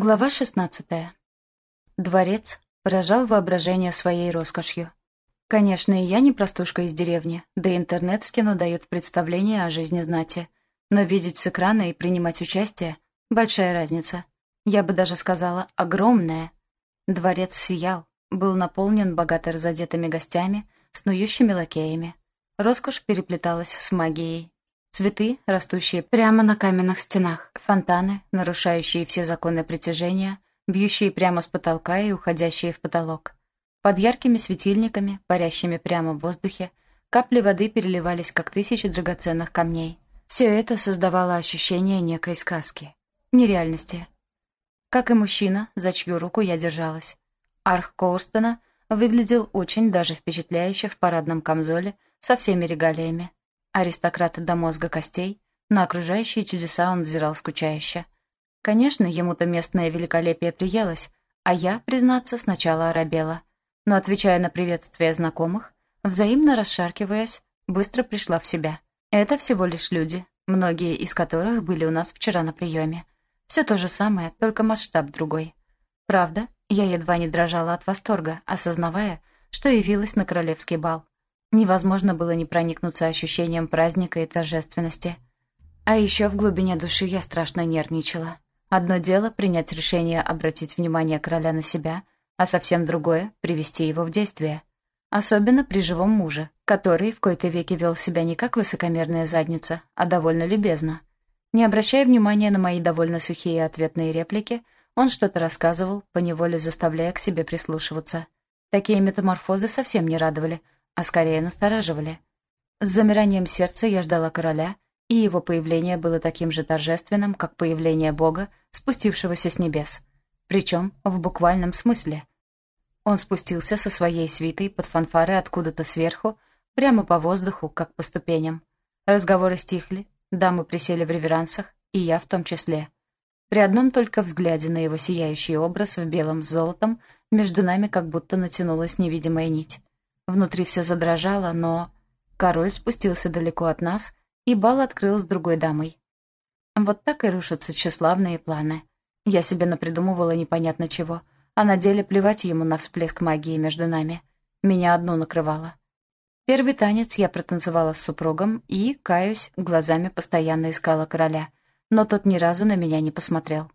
Глава 16. Дворец поражал воображение своей роскошью. Конечно, и я не простушка из деревни, да интернет с кино дает представление о жизни знати. Но видеть с экрана и принимать участие — большая разница. Я бы даже сказала, огромная. Дворец сиял, был наполнен богато разодетыми гостями, снующими лакеями. Роскошь переплеталась с магией. Цветы, растущие прямо на каменных стенах, фонтаны, нарушающие все законы притяжения, бьющие прямо с потолка и уходящие в потолок. Под яркими светильниками, парящими прямо в воздухе, капли воды переливались, как тысячи драгоценных камней. Все это создавало ощущение некой сказки, нереальности. Как и мужчина, за чью руку я держалась. Арх Коустона выглядел очень даже впечатляюще в парадном камзоле со всеми регалиями. Аристократ до мозга костей, на окружающие чудеса он взирал скучающе. Конечно, ему-то местное великолепие приелось, а я, признаться, сначала оробела. Но, отвечая на приветствия знакомых, взаимно расшаркиваясь, быстро пришла в себя. Это всего лишь люди, многие из которых были у нас вчера на приеме. Все то же самое, только масштаб другой. Правда, я едва не дрожала от восторга, осознавая, что явилась на королевский бал. Невозможно было не проникнуться ощущением праздника и торжественности. А еще в глубине души я страшно нервничала. Одно дело — принять решение обратить внимание короля на себя, а совсем другое — привести его в действие. Особенно при живом муже, который в кои-то веки вел себя не как высокомерная задница, а довольно любезно. Не обращая внимания на мои довольно сухие ответные реплики, он что-то рассказывал, поневоле заставляя к себе прислушиваться. Такие метаморфозы совсем не радовали — а скорее настораживали. С замиранием сердца я ждала короля, и его появление было таким же торжественным, как появление Бога, спустившегося с небес. Причем в буквальном смысле. Он спустился со своей свитой под фанфары откуда-то сверху, прямо по воздуху, как по ступеням. Разговоры стихли, дамы присели в реверансах, и я в том числе. При одном только взгляде на его сияющий образ в белом с золотом между нами как будто натянулась невидимая нить. Внутри все задрожало, но... Король спустился далеко от нас, и бал открыл с другой дамой. Вот так и рушатся тщеславные планы. Я себе напридумывала непонятно чего, а на деле плевать ему на всплеск магии между нами. Меня одно накрывало. Первый танец я протанцевала с супругом и, каюсь, глазами постоянно искала короля, но тот ни разу на меня не посмотрел.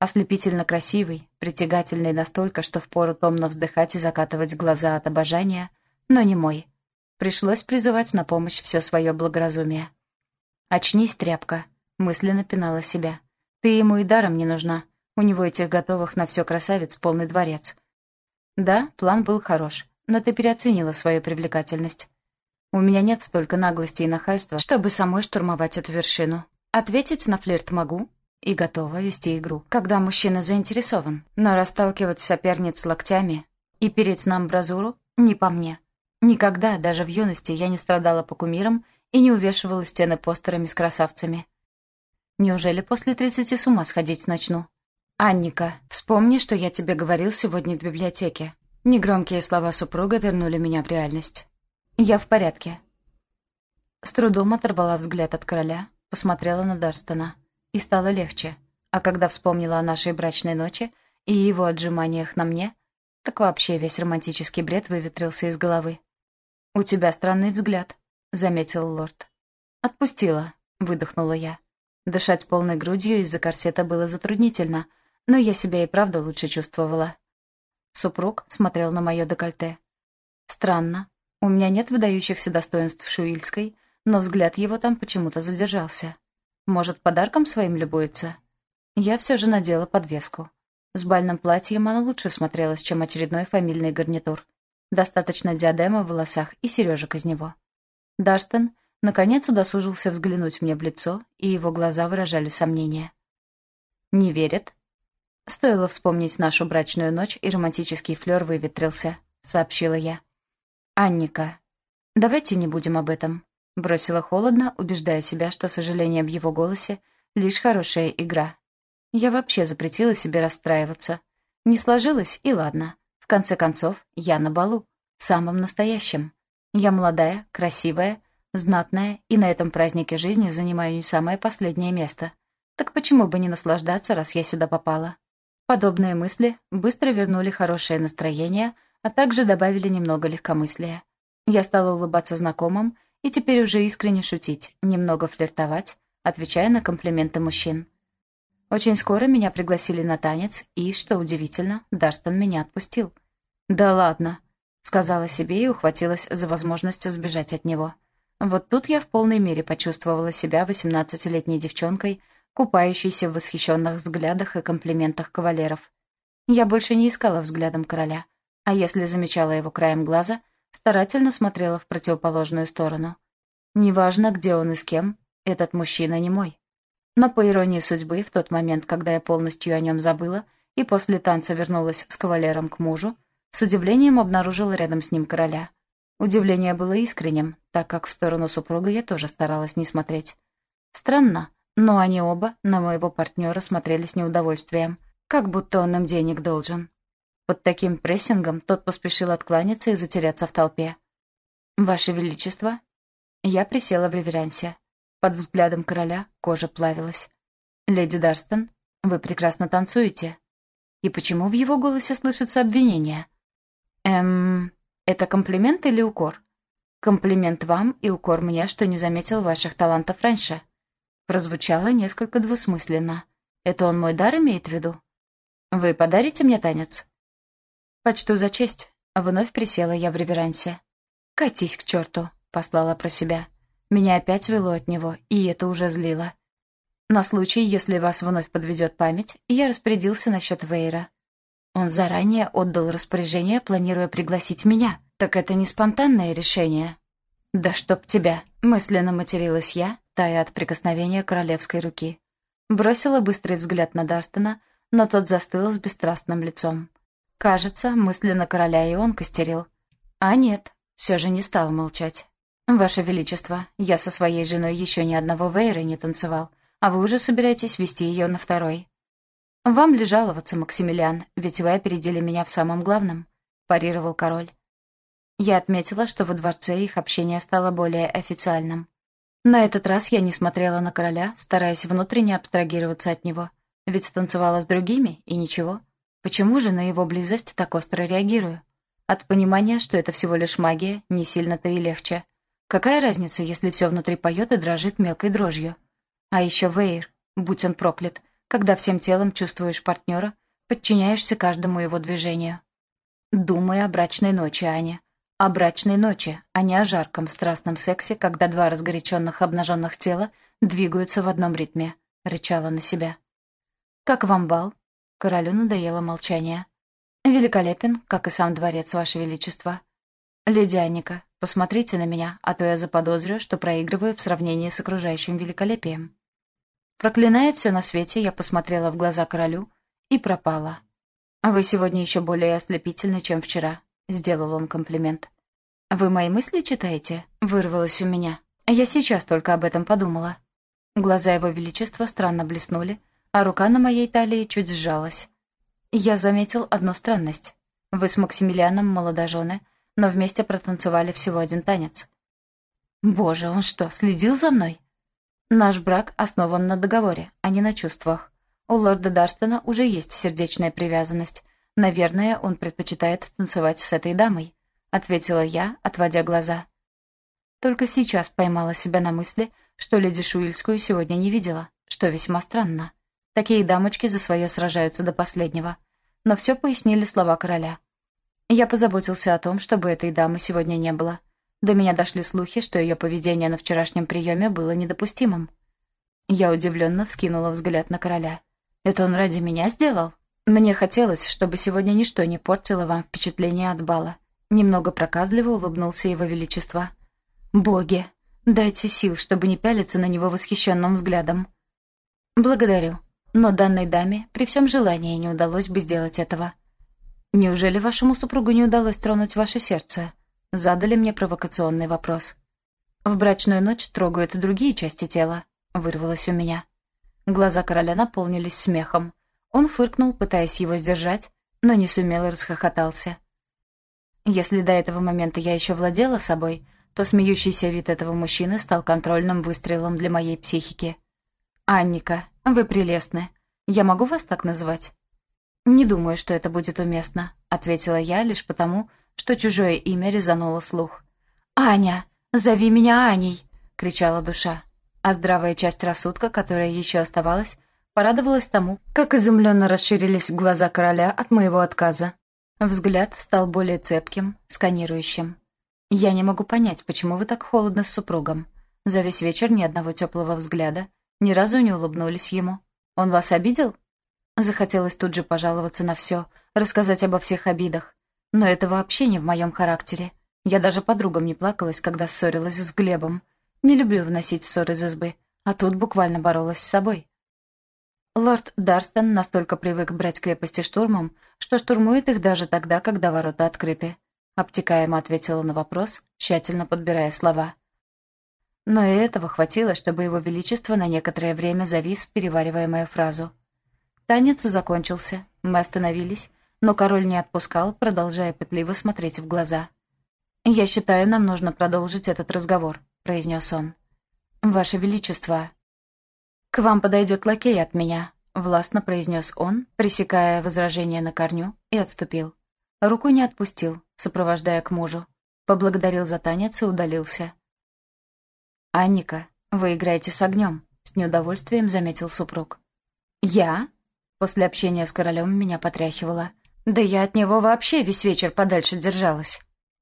Ослепительно красивый, притягательный настолько, что впору томно вздыхать и закатывать глаза от обожания — но не мой. Пришлось призывать на помощь все свое благоразумие. «Очнись, тряпка», — мысленно пинала себя. «Ты ему и даром не нужна. У него этих готовых на все красавиц полный дворец». Да, план был хорош, но ты переоценила свою привлекательность. У меня нет столько наглости и нахальства, чтобы самой штурмовать эту вершину. Ответить на флирт могу и готова вести игру, когда мужчина заинтересован. Но расталкивать соперниц локтями и переть нам бразуру — не по мне. Никогда, даже в юности, я не страдала по кумирам и не увешивала стены постерами с красавцами. Неужели после тридцати с ума сходить начну? «Анника, вспомни, что я тебе говорил сегодня в библиотеке». Негромкие слова супруга вернули меня в реальность. «Я в порядке». С трудом оторвала взгляд от короля, посмотрела на Дарстона. И стало легче. А когда вспомнила о нашей брачной ночи и его отжиманиях на мне, так вообще весь романтический бред выветрился из головы. «У тебя странный взгляд», — заметил лорд. «Отпустила», — выдохнула я. Дышать полной грудью из-за корсета было затруднительно, но я себя и правда лучше чувствовала. Супруг смотрел на мое декольте. Странно. У меня нет выдающихся достоинств Шуильской, но взгляд его там почему-то задержался. Может, подарком своим любуется? Я все же надела подвеску. С бальным платьем она лучше смотрелась, чем очередной фамильный гарнитур. Достаточно диадема в волосах и сережек из него. Дарстон, наконец, удосужился взглянуть мне в лицо, и его глаза выражали сомнение. «Не верит?» «Стоило вспомнить нашу брачную ночь, и романтический флёр выветрился», — сообщила я. «Анника, давайте не будем об этом», — бросила холодно, убеждая себя, что сожаление в его голосе — лишь хорошая игра. Я вообще запретила себе расстраиваться. Не сложилось, и ладно конце концов, я на балу, самом настоящем. Я молодая, красивая, знатная и на этом празднике жизни занимаю не самое последнее место. Так почему бы не наслаждаться, раз я сюда попала? Подобные мысли быстро вернули хорошее настроение, а также добавили немного легкомыслия. Я стала улыбаться знакомым и теперь уже искренне шутить, немного флиртовать, отвечая на комплименты мужчин. Очень скоро меня пригласили на танец, и, что удивительно, Дарстон меня отпустил. «Да ладно», — сказала себе и ухватилась за возможность сбежать от него. Вот тут я в полной мере почувствовала себя восемнадцатилетней девчонкой, купающейся в восхищенных взглядах и комплиментах кавалеров. Я больше не искала взглядом короля, а если замечала его краем глаза, старательно смотрела в противоположную сторону. Неважно, где он и с кем, этот мужчина не мой. Но по иронии судьбы, в тот момент, когда я полностью о нем забыла и после танца вернулась с кавалером к мужу, с удивлением обнаружила рядом с ним короля — Удивление было искренним, так как в сторону супруга я тоже старалась не смотреть. Странно, но они оба на моего партнера смотрели с неудовольствием, как будто он им денег должен. Под таким прессингом тот поспешил откланяться и затеряться в толпе. «Ваше Величество?» Я присела в реверансе. Под взглядом короля кожа плавилась. «Леди Дарстон, вы прекрасно танцуете». И почему в его голосе слышится обвинение? «Эм...» Это комплимент или укор? Комплимент вам и укор мне, что не заметил ваших талантов раньше. Прозвучало несколько двусмысленно. Это он мой дар имеет в виду? Вы подарите мне танец? Почту за честь. Вновь присела я в реверансе. «Катись к черту», — послала про себя. Меня опять вело от него, и это уже злило. На случай, если вас вновь подведет память, я распорядился насчет Вейра. Он заранее отдал распоряжение, планируя пригласить меня. Так это не спонтанное решение. «Да чтоб тебя!» — мысленно материлась я, тая от прикосновения королевской руки. Бросила быстрый взгляд на Дарстона, но тот застыл с бесстрастным лицом. Кажется, мысленно короля и он костерил. А нет, все же не стал молчать. «Ваше Величество, я со своей женой еще ни одного вейра не танцевал, а вы уже собираетесь вести ее на второй. «Вам ли жаловаться, Максимилиан, ведь вы опередили меня в самом главном», — парировал король. Я отметила, что во дворце их общение стало более официальным. На этот раз я не смотрела на короля, стараясь внутренне абстрагироваться от него. Ведь станцевала с другими, и ничего. Почему же на его близость так остро реагирую? От понимания, что это всего лишь магия, не сильно-то и легче. Какая разница, если все внутри поет и дрожит мелкой дрожью? А еще Вейр, будь он проклят, когда всем телом чувствуешь партнера, подчиняешься каждому его движению. Думай о брачной ночи, Аня. О брачной ночи, а не о жарком страстном сексе, когда два разгоряченных обнаженных тела двигаются в одном ритме, рычала на себя. «Как вам бал?» Королю надоело молчание. «Великолепен, как и сам дворец, Ваше Величество. Леди Анника, посмотрите на меня, а то я заподозрю, что проигрываю в сравнении с окружающим великолепием». Проклиная все на свете, я посмотрела в глаза королю и пропала. «А вы сегодня еще более ослепительны, чем вчера», — сделал он комплимент. «Вы мои мысли читаете?» — вырвалось у меня. Я сейчас только об этом подумала. Глаза его величества странно блеснули, а рука на моей талии чуть сжалась. Я заметил одну странность. Вы с Максимилианом молодожены, но вместе протанцевали всего один танец. Боже, он что, следил за мной? Наш брак основан на договоре, а не на чувствах. У лорда Дарстона уже есть сердечная привязанность. Наверное, он предпочитает танцевать с этой дамой», — ответила я, отводя глаза. Только сейчас поймала себя на мысли, что леди Шуильскую сегодня не видела, что весьма странно. Такие дамочки за свое сражаются до последнего. Но все пояснили слова короля. Я позаботился о том, чтобы этой дамы сегодня не было — до меня дошли слухи, что ее поведение на вчерашнем приеме было недопустимым. Я удивленно вскинула взгляд на короля. «Это он ради меня сделал?» «Мне хотелось, чтобы сегодня ничто не портило вам впечатление от бала». Немного проказливо улыбнулся его величество. «Боги, дайте сил, чтобы не пялиться на него восхищенным взглядом». «Благодарю, но данной даме при всем желании не удалось бы сделать этого». «Неужели вашему супругу не удалось тронуть ваше сердце?» Задали мне провокационный вопрос. «В брачную ночь трогают другие части тела», — вырвалось у меня. Глаза короля наполнились смехом. Он фыркнул, пытаясь его сдержать, но не сумел и расхохотался. Если до этого момента я еще владела собой, то смеющийся вид этого мужчины стал контрольным выстрелом для моей психики. «Анника, вы прелестны. Я могу вас так назвать?» «Не думаю, что это будет уместно», — ответила я лишь потому, что чужое имя резануло слух. «Аня! Зови меня Аней!» — кричала душа. А здравая часть рассудка, которая еще оставалась, порадовалась тому, как изумленно расширились глаза короля от моего отказа. Взгляд стал более цепким, сканирующим. «Я не могу понять, почему вы так холодны с супругом. За весь вечер ни одного теплого взгляда, ни разу не улыбнулись ему. Он вас обидел?» Захотелось тут же пожаловаться на все, рассказать обо всех обидах. Но это вообще не в моем характере. Я даже подругам не плакалась, когда ссорилась с Глебом. Не люблю вносить ссоры из избы, а тут буквально боролась с собой. Лорд Дарстон настолько привык брать крепости штурмом, что штурмует их даже тогда, когда ворота открыты. Обтекаемо ответила на вопрос, тщательно подбирая слова. Но и этого хватило, чтобы его величество на некоторое время завис, переваривая мою фразу. Танец закончился, мы остановились, но король не отпускал, продолжая пытливо смотреть в глаза. «Я считаю, нам нужно продолжить этот разговор», — произнес он. «Ваше Величество...» «К вам подойдет лакей от меня», — властно произнес он, пресекая возражение на корню, и отступил. Руку не отпустил, сопровождая к мужу. Поблагодарил за танец и удалился. «Анника, вы играете с огнем», — с неудовольствием заметил супруг. «Я?» После общения с королем меня потряхивало. «Да я от него вообще весь вечер подальше держалась».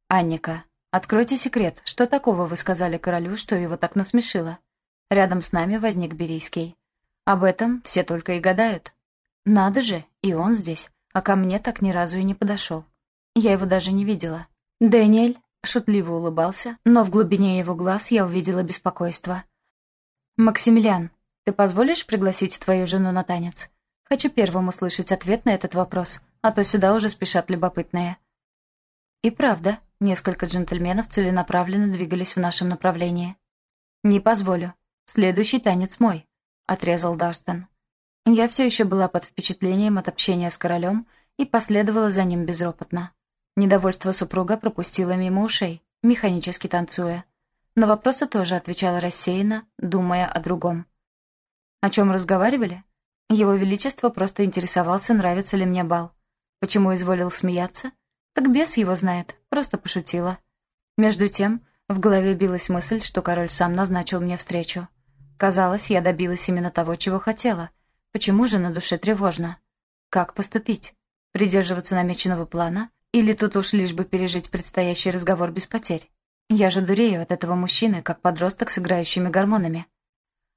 «Анника, «Откройте секрет. Что такого вы сказали королю, что его так насмешило?» Рядом с нами возник Берийский. Об этом все только и гадают. Надо же, и он здесь, а ко мне так ни разу и не подошел. Я его даже не видела. Дэниэль шутливо улыбался, но в глубине его глаз я увидела беспокойство. «Максимилиан, ты позволишь пригласить твою жену на танец? Хочу первым услышать ответ на этот вопрос, а то сюда уже спешат любопытные». И правда, Несколько джентльменов целенаправленно двигались в нашем направлении. «Не позволю. Следующий танец мой», — отрезал Дарстон. Я все еще была под впечатлением от общения с королем и последовала за ним безропотно. Недовольство супруга пропустило мимо ушей, механически танцуя. На вопросы тоже отвечала рассеянно, думая о другом. О чем разговаривали? Его Величество просто интересовался, нравится ли мне бал. Почему изволил смеяться? Так бес его знает, просто пошутила. Между тем, в голове билась мысль, что король сам назначил мне встречу. Казалось, я добилась именно того, чего хотела. Почему же на душе тревожно? Как поступить? Придерживаться намеченного плана? Или тут уж лишь бы пережить предстоящий разговор без потерь? Я же дурею от этого мужчины, как подросток с играющими гормонами.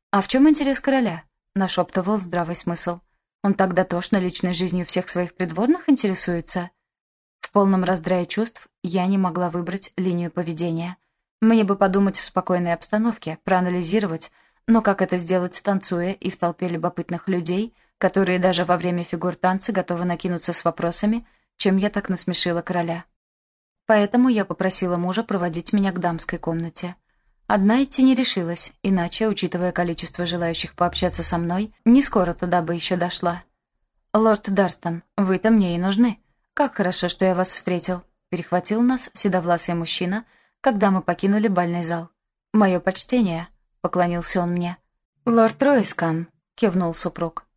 «А в чем интерес короля?» — нашептывал здравый смысл. «Он так дотошно личной жизнью всех своих придворных интересуется?» В полном раздрае чувств я не могла выбрать линию поведения. Мне бы подумать в спокойной обстановке, проанализировать, но как это сделать, танцуя и в толпе любопытных людей, которые даже во время фигур танца готовы накинуться с вопросами, чем я так насмешила короля. Поэтому я попросила мужа проводить меня к дамской комнате. Одна идти не решилась, иначе, учитывая количество желающих пообщаться со мной, не скоро туда бы еще дошла. «Лорд Дарстон, вы-то мне и нужны», «Как хорошо, что я вас встретил», — перехватил нас седовласый мужчина, когда мы покинули бальный зал. «Мое почтение», — поклонился он мне. «Лорд Ройскан», — кивнул супруг.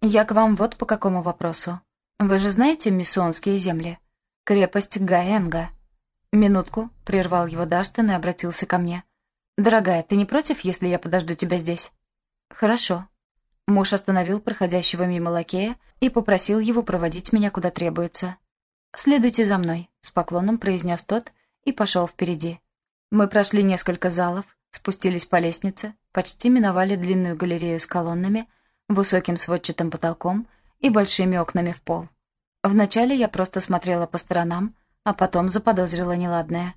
«Я к вам вот по какому вопросу. Вы же знаете миссионские земли? Крепость Гаэнга». «Минутку», — прервал его Дарстон и обратился ко мне. «Дорогая, ты не против, если я подожду тебя здесь?» «Хорошо», Муж остановил проходящего мимо лакея и попросил его проводить меня куда требуется. «Следуйте за мной», — с поклоном произнес тот и пошел впереди. Мы прошли несколько залов, спустились по лестнице, почти миновали длинную галерею с колоннами, высоким сводчатым потолком и большими окнами в пол. Вначале я просто смотрела по сторонам, а потом заподозрила неладное.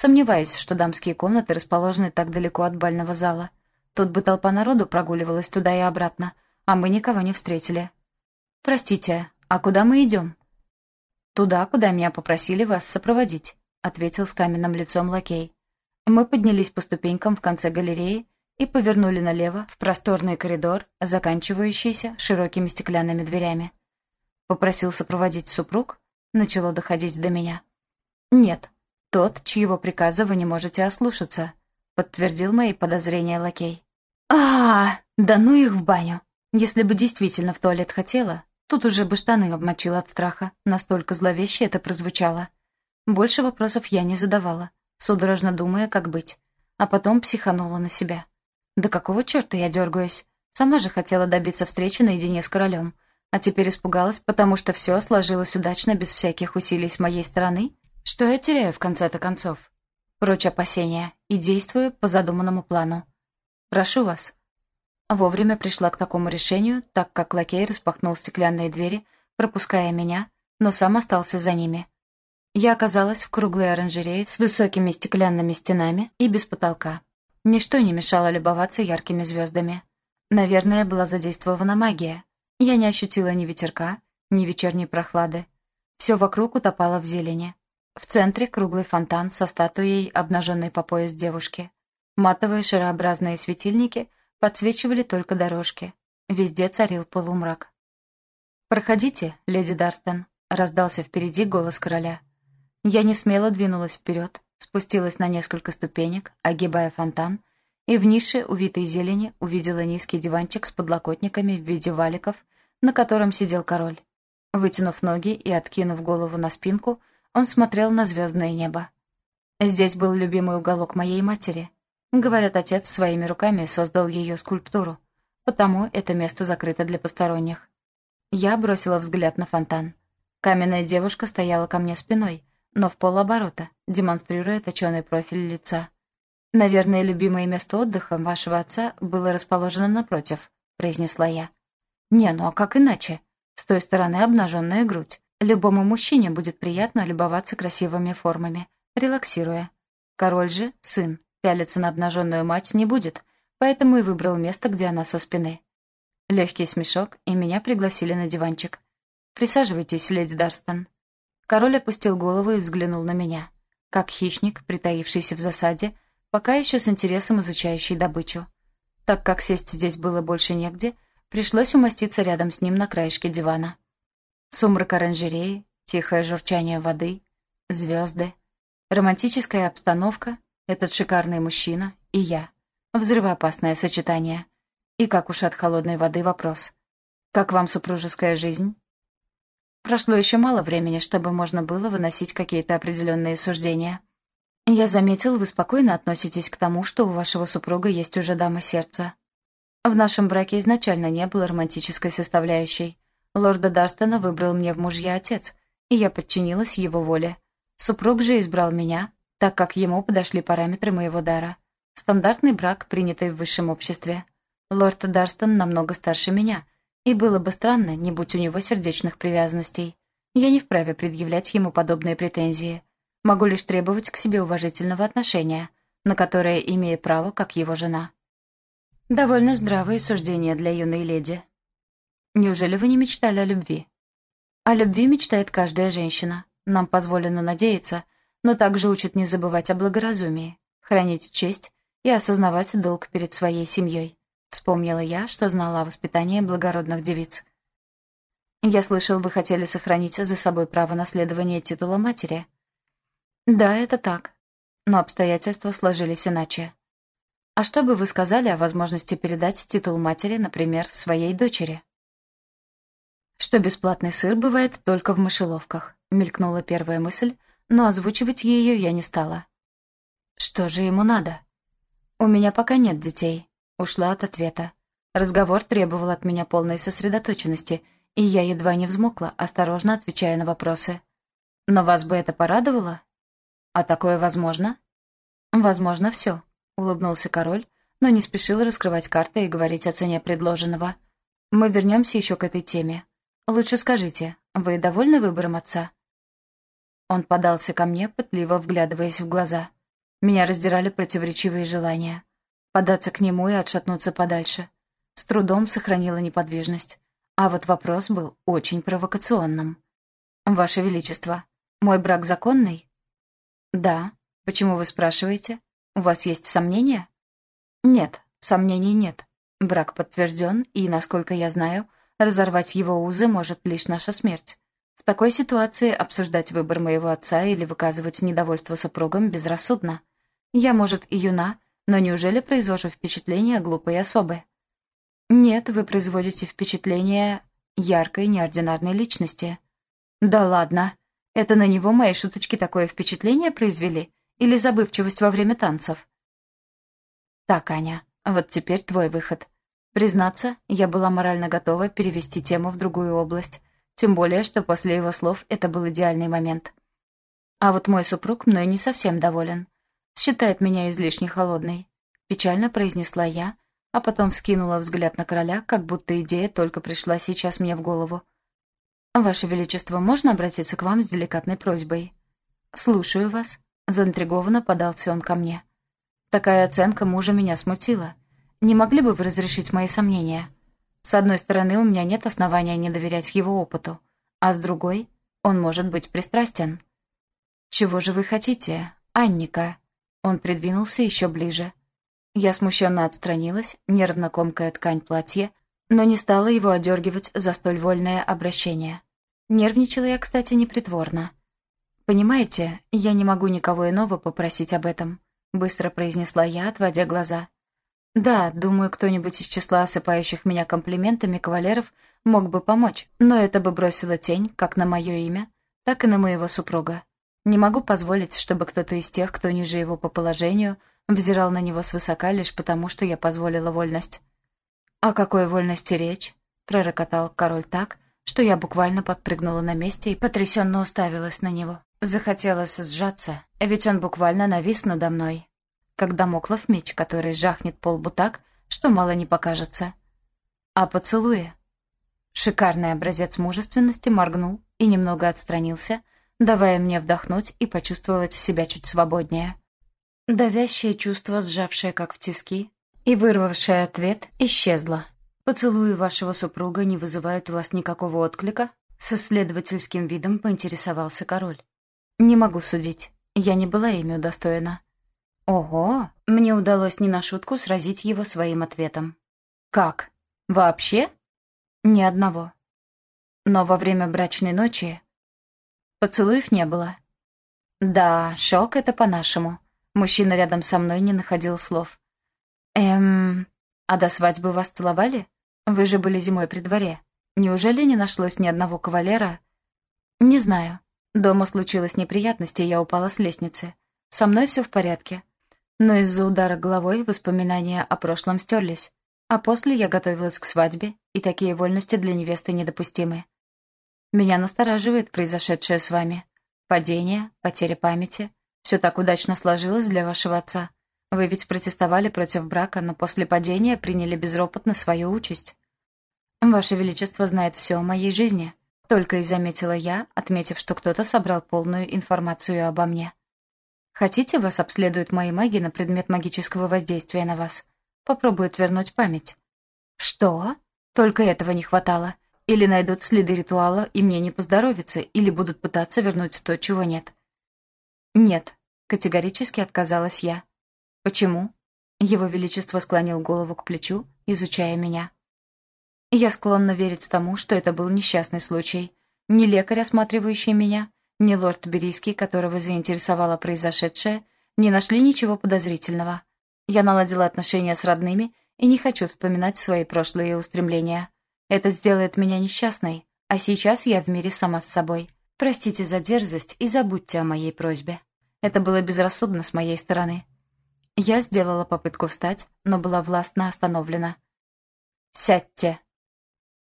Сомневаюсь, что дамские комнаты расположены так далеко от бального зала. Тут бы толпа народу прогуливалась туда и обратно, а мы никого не встретили. «Простите, а куда мы идем?» «Туда, куда меня попросили вас сопроводить», — ответил с каменным лицом лакей. Мы поднялись по ступенькам в конце галереи и повернули налево в просторный коридор, заканчивающийся широкими стеклянными дверями. Попросил сопроводить супруг, начало доходить до меня. «Нет, тот, чьего приказа вы не можете ослушаться», — подтвердил мои подозрения лакей. а, -а, -а Да ну их в баню! Если бы действительно в туалет хотела, Тут уже бы штаны обмочил от страха, настолько зловеще это прозвучало. Больше вопросов я не задавала, судорожно думая, как быть. А потом психанула на себя. Да какого черта я дергаюсь? Сама же хотела добиться встречи наедине с королем. А теперь испугалась, потому что все сложилось удачно без всяких усилий с моей стороны? Что я теряю в конце-то концов? Прочь опасения и действую по задуманному плану. Прошу вас. Вовремя пришла к такому решению, так как лакей распахнул стеклянные двери, пропуская меня, но сам остался за ними. Я оказалась в круглой оранжерее с высокими стеклянными стенами и без потолка. Ничто не мешало любоваться яркими звездами. Наверное, была задействована магия. Я не ощутила ни ветерка, ни вечерней прохлады. Все вокруг утопало в зелени. В центре круглый фонтан со статуей обнаженной по пояс девушки. Матовые шарообразные светильники подсвечивали только дорожки. Везде царил полумрак. «Проходите, леди Дарстон», — раздался впереди голос короля. Я не смело двинулась вперед, спустилась на несколько ступенек, огибая фонтан, и в нише, увитой зелени, увидела низкий диванчик с подлокотниками в виде валиков, на котором сидел король. Вытянув ноги и откинув голову на спинку, он смотрел на звездное небо. Здесь был любимый уголок моей матери. Говорят, отец своими руками создал ее скульптуру, потому это место закрыто для посторонних. Я бросила взгляд на фонтан. Каменная девушка стояла ко мне спиной, но в полоборота, демонстрируя точёный профиль лица. «Наверное, любимое место отдыха вашего отца было расположено напротив», — произнесла я. «Не, ну а как иначе? С той стороны обнаженная грудь. Любому мужчине будет приятно любоваться красивыми формами, релаксируя. Король же, сын, пялиться на обнаженную мать не будет, поэтому и выбрал место, где она со спины. Легкий смешок, и меня пригласили на диванчик. «Присаживайтесь, леди Дарстон». Король опустил голову и взглянул на меня, как хищник, притаившийся в засаде, пока еще с интересом изучающий добычу. Так как сесть здесь было больше негде, пришлось умоститься рядом с ним на краешке дивана. Сумрак оранжереи, тихое журчание воды, звезды, романтическая обстановка, этот шикарный мужчина и я. Взрывоопасное сочетание. И как уж от холодной воды вопрос. «Как вам супружеская жизнь?» Прошло еще мало времени, чтобы можно было выносить какие-то определенные суждения. Я заметил, вы спокойно относитесь к тому, что у вашего супруга есть уже дама сердца. В нашем браке изначально не было романтической составляющей. Лорда Дарстона выбрал мне в мужья отец, и я подчинилась его воле. Супруг же избрал меня, так как ему подошли параметры моего дара. Стандартный брак, принятый в высшем обществе. Лорд Дарстон намного старше меня, и было бы странно, не будь у него сердечных привязанностей. Я не вправе предъявлять ему подобные претензии. Могу лишь требовать к себе уважительного отношения, на которое имею право, как его жена. Довольно здравые суждения для юной леди, Неужели вы не мечтали о любви? О любви мечтает каждая женщина. Нам позволено надеяться, но также учат не забывать о благоразумии, хранить честь и осознавать долг перед своей семьей. Вспомнила я, что знала о воспитании благородных девиц. Я слышал, вы хотели сохранить за собой право наследования титула матери. Да, это так. Но обстоятельства сложились иначе. А что бы вы сказали о возможности передать титул матери, например, своей дочери? Что бесплатный сыр бывает только в мышеловках. Мелькнула первая мысль, но озвучивать ее я не стала. Что же ему надо? У меня пока нет детей. Ушла от ответа. Разговор требовал от меня полной сосредоточенности, и я едва не взмокла, осторожно отвечая на вопросы. Но вас бы это порадовало? А такое возможно? Возможно, все, улыбнулся король, но не спешил раскрывать карты и говорить о цене предложенного. Мы вернемся еще к этой теме. «Лучше скажите, вы довольны выбором отца?» Он подался ко мне, пытливо вглядываясь в глаза. Меня раздирали противоречивые желания. Податься к нему и отшатнуться подальше. С трудом сохранила неподвижность. А вот вопрос был очень провокационным. «Ваше Величество, мой брак законный?» «Да. Почему вы спрашиваете? У вас есть сомнения?» «Нет, сомнений нет. Брак подтвержден, и, насколько я знаю, Разорвать его узы может лишь наша смерть. В такой ситуации обсуждать выбор моего отца или выказывать недовольство супругам безрассудно. Я, может, и юна, но неужели произвожу впечатление глупой особы? Нет, вы производите впечатление... яркой, неординарной личности. «Да ладно! Это на него мои шуточки такое впечатление произвели? Или забывчивость во время танцев?» «Так, Аня, вот теперь твой выход. Признаться, я была морально готова перевести тему в другую область. Тем более, что после его слов это был идеальный момент. А вот мой супруг мной не совсем доволен. Считает меня излишне холодной. Печально произнесла я, а потом вскинула взгляд на короля, как будто идея только пришла сейчас мне в голову. «Ваше Величество, можно обратиться к вам с деликатной просьбой?» «Слушаю вас», — заинтригованно подался он ко мне. Такая оценка мужа меня смутила. Не могли бы вы разрешить мои сомнения? С одной стороны, у меня нет основания не доверять его опыту, а с другой, он может быть пристрастен. «Чего же вы хотите, Анника?» Он придвинулся еще ближе. Я смущенно отстранилась, нервно комкая ткань платья, но не стала его одергивать за столь вольное обращение. Нервничала я, кстати, непритворно. «Понимаете, я не могу никого иного попросить об этом», — быстро произнесла я, отводя глаза. «Да, думаю, кто-нибудь из числа осыпающих меня комплиментами кавалеров мог бы помочь, но это бы бросило тень как на мое имя, так и на моего супруга. Не могу позволить, чтобы кто-то из тех, кто ниже его по положению, взирал на него свысока лишь потому, что я позволила вольность. «О какой вольности речь?» — пророкотал король так, что я буквально подпрыгнула на месте и потрясенно уставилась на него. Захотелось сжаться, ведь он буквально навис надо мной. Как домоклов меч, который жахнет по лбу так, что мало не покажется. А поцелуя? Шикарный образец мужественности моргнул и немного отстранился, давая мне вдохнуть и почувствовать себя чуть свободнее. Давящее чувство, сжавшее как в тиски, и вырвавшее ответ, исчезло. «Поцелуи вашего супруга не вызывают у вас никакого отклика?» С исследовательским видом поинтересовался король. «Не могу судить. Я не была ими удостоена». «Ого!» Мне удалось не на шутку сразить его своим ответом. «Как? Вообще?» «Ни одного. Но во время брачной ночи поцелуев не было». «Да, шок — это по-нашему. Мужчина рядом со мной не находил слов. «Эм... А до свадьбы вас целовали? Вы же были зимой при дворе. Неужели не нашлось ни одного кавалера?» «Не знаю. Дома случилась неприятность, и я упала с лестницы. Со мной все в порядке. Но из-за удара головой воспоминания о прошлом стерлись. А после я готовилась к свадьбе, и такие вольности для невесты недопустимы. Меня настораживает произошедшее с вами. Падение, потеря памяти. Все так удачно сложилось для вашего отца. Вы ведь протестовали против брака, но после падения приняли безропотно свою участь. Ваше Величество знает все о моей жизни. Только и заметила я, отметив, что кто-то собрал полную информацию обо мне. Хотите, вас обследуют мои маги на предмет магического воздействия на вас? Попробуют вернуть память. Что? Только этого не хватало. Или найдут следы ритуала, и мне не поздоровится, или будут пытаться вернуть то, чего нет. Нет, Категорически отказалась я. «Почему?» Его Величество склонил голову к плечу, изучая меня. Я склонна верить тому, что это был несчастный случай. Ни лекарь, осматривающий меня, ни лорд Берийский, которого заинтересовало произошедшее, не нашли ничего подозрительного. Я наладила отношения с родными и не хочу вспоминать свои прошлые устремления. Это сделает меня несчастной, а сейчас я в мире сама с собой. Простите за дерзость и забудьте о моей просьбе. Это было безрассудно с моей стороны. Я сделала попытку встать, но была властно остановлена. «Сядьте!»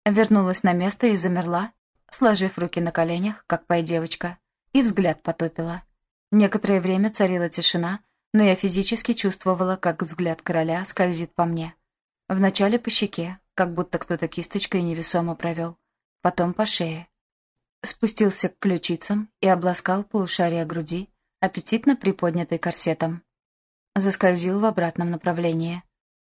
Вернулась на место и замерла, сложив руки на коленях, как пой девочка, и взгляд потопила. Некоторое время царила тишина, но я физически чувствовала, как взгляд короля скользит по мне. Вначале по щеке, как будто кто-то кисточкой невесомо провел, потом по шее. Спустился к ключицам и обласкал полушария груди, аппетитно приподнятый корсетом. Заскользил в обратном направлении.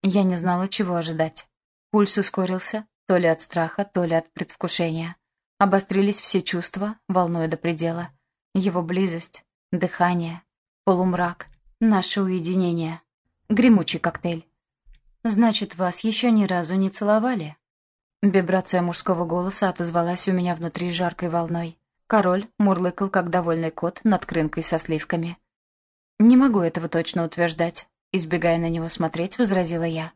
Я не знала, чего ожидать. Пульс ускорился, то ли от страха, то ли от предвкушения. Обострились все чувства, волнуя до предела. Его близость, дыхание, полумрак, наше уединение. Гремучий коктейль. «Значит, вас еще ни разу не целовали?» Вибрация мужского голоса отозвалась у меня внутри жаркой волной. Король мурлыкал, как довольный кот, над крынкой со сливками. «Не могу этого точно утверждать», — избегая на него смотреть, возразила я.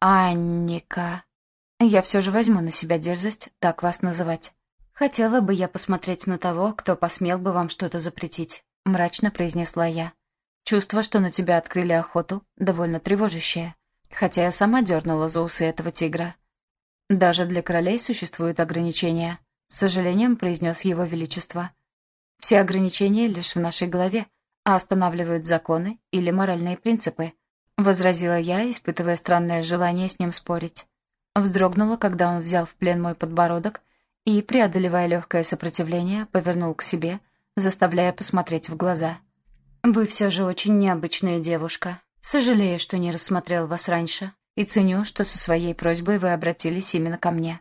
«Анника...» Я все же возьму на себя дерзость так вас называть. Хотела бы я посмотреть на того, кто посмел бы вам что-то запретить, мрачно произнесла я. Чувство, что на тебя открыли охоту, довольно тревожащее. Хотя я сама дернула за усы этого тигра. Даже для королей существуют ограничения, с сожалением произнес его величество. Все ограничения лишь в нашей голове, а останавливают законы или моральные принципы, возразила я, испытывая странное желание с ним спорить. Вздрогнула, когда он взял в плен мой подбородок и, преодолевая легкое сопротивление, повернул к себе, заставляя посмотреть в глаза. «Вы все же очень необычная девушка. Сожалею, что не рассмотрел вас раньше, и ценю, что со своей просьбой вы обратились именно ко мне».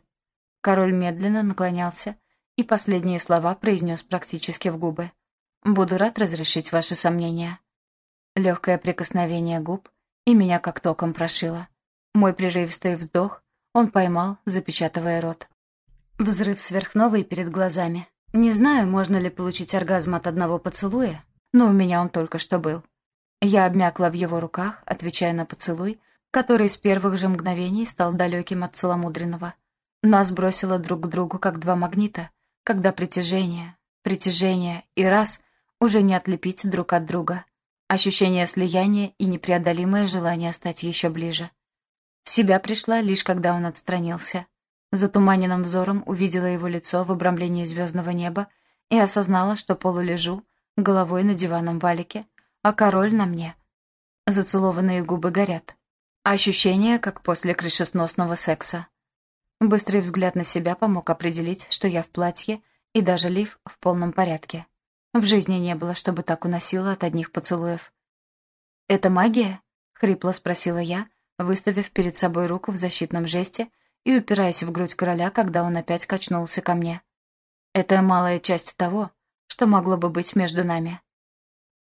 Король медленно наклонялся и последние слова произнес практически в губы. «Буду рад разрешить ваши сомнения». Легкое прикосновение губ, и меня как током прошило. Мой прерывистый вздох он поймал, запечатывая рот. Взрыв сверхновой перед глазами. Не знаю, можно ли получить оргазм от одного поцелуя, но у меня он только что был. Я обмякла в его руках, отвечая на поцелуй, который с первых же мгновений стал далеким от целомудренного. Нас бросило друг к другу, как два магнита, когда притяжение, притяжение и раз уже не отлепить друг от друга. Ощущение слияния и непреодолимое желание стать еще ближе. В себя пришла лишь когда он отстранился. Затуманенным взором увидела его лицо в обрамлении звездного неба и осознала, что полулежу, головой на диванном валике, а король на мне. Зацелованные губы горят. Ощущение, как после крышесносного секса. Быстрый взгляд на себя помог определить, что я в платье и даже лиф в полном порядке. В жизни не было, чтобы так уносило от одних поцелуев. «Это магия?» — хрипло спросила я, выставив перед собой руку в защитном жесте и упираясь в грудь короля, когда он опять качнулся ко мне. «Это малая часть того, что могло бы быть между нами».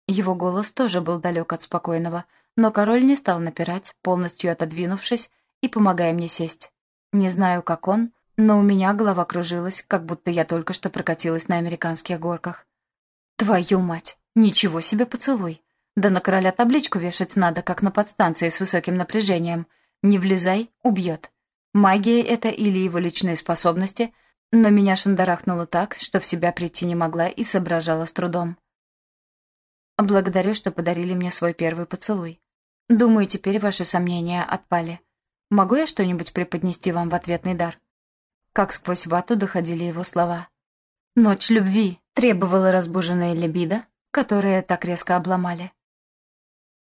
Его голос тоже был далек от спокойного, но король не стал напирать, полностью отодвинувшись и помогая мне сесть. Не знаю, как он, но у меня голова кружилась, как будто я только что прокатилась на американских горках. «Твою мать! Ничего себе поцелуй! Да на короля табличку вешать надо, как на подстанции с высоким напряжением. Не влезай — убьет. Магия это или его личные способности, но меня шандарахнуло так, что в себя прийти не могла и соображала с трудом. Благодарю, что подарили мне свой первый поцелуй. Думаю, теперь ваши сомнения отпали. Могу я что-нибудь преподнести вам в ответный дар?» Как сквозь вату доходили его слова. «Ночь любви» требовала разбуженная либидо, которое так резко обломали.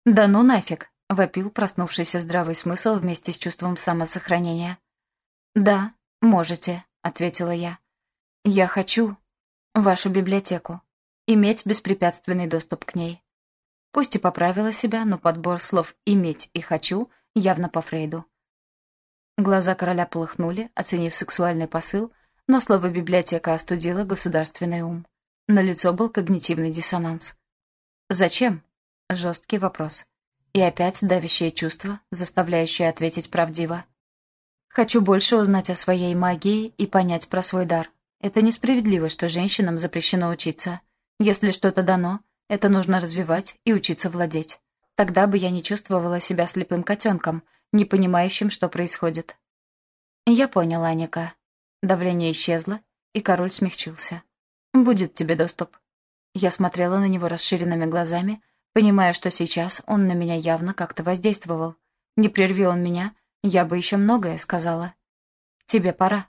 «Да ну нафиг!» — вопил проснувшийся здравый смысл вместе с чувством самосохранения. «Да, можете», — ответила я. «Я хочу вашу библиотеку иметь беспрепятственный доступ к ней. Пусть и поправила себя, но подбор слов «иметь» и «хочу» явно по Фрейду. Глаза короля полыхнули, оценив сексуальный посыл, но слово «библиотека» остудило государственный ум. На лицо был когнитивный диссонанс. «Зачем?» — жесткий вопрос. И опять давящее чувство, заставляющее ответить правдиво. «Хочу больше узнать о своей магии и понять про свой дар. Это несправедливо, что женщинам запрещено учиться. Если что-то дано, это нужно развивать и учиться владеть. Тогда бы я не чувствовала себя слепым котенком, не понимающим, что происходит. Я поняла, Аника. Давление исчезло, и король смягчился. «Будет тебе доступ». Я смотрела на него расширенными глазами, понимая, что сейчас он на меня явно как-то воздействовал. Не прерви он меня, я бы еще многое сказала. «Тебе пора».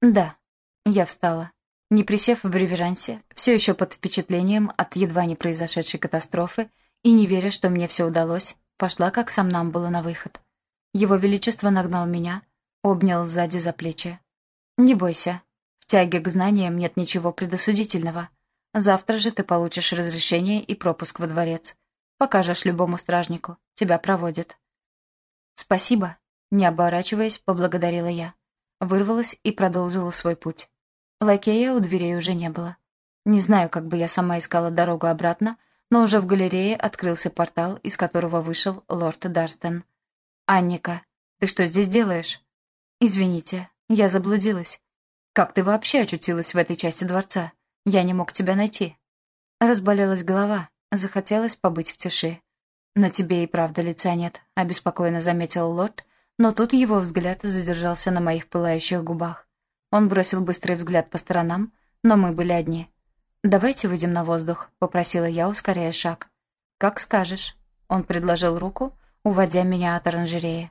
«Да». Я встала. Не присев в реверансе, все еще под впечатлением от едва не произошедшей катастрофы и не веря, что мне все удалось, пошла как сам нам было на выход. Его Величество нагнал меня, обнял сзади за плечи. «Не бойся, в тяге к знаниям нет ничего предосудительного. Завтра же ты получишь разрешение и пропуск во дворец. Покажешь любому стражнику, тебя проводят». «Спасибо», — не оборачиваясь, поблагодарила я. Вырвалась и продолжила свой путь. Лакея у дверей уже не было. Не знаю, как бы я сама искала дорогу обратно, но уже в галерее открылся портал, из которого вышел лорд Дарстон. «Анника, ты что здесь делаешь?» «Извините, я заблудилась. Как ты вообще очутилась в этой части дворца? Я не мог тебя найти». Разболелась голова, захотелось побыть в тиши. «На тебе и правда лица нет», — обеспокоенно заметил лорд, но тут его взгляд задержался на моих пылающих губах. Он бросил быстрый взгляд по сторонам, но мы были одни. «Давайте выйдем на воздух», — попросила я, ускоряя шаг. «Как скажешь». Он предложил руку, уводя меня от оранжереи.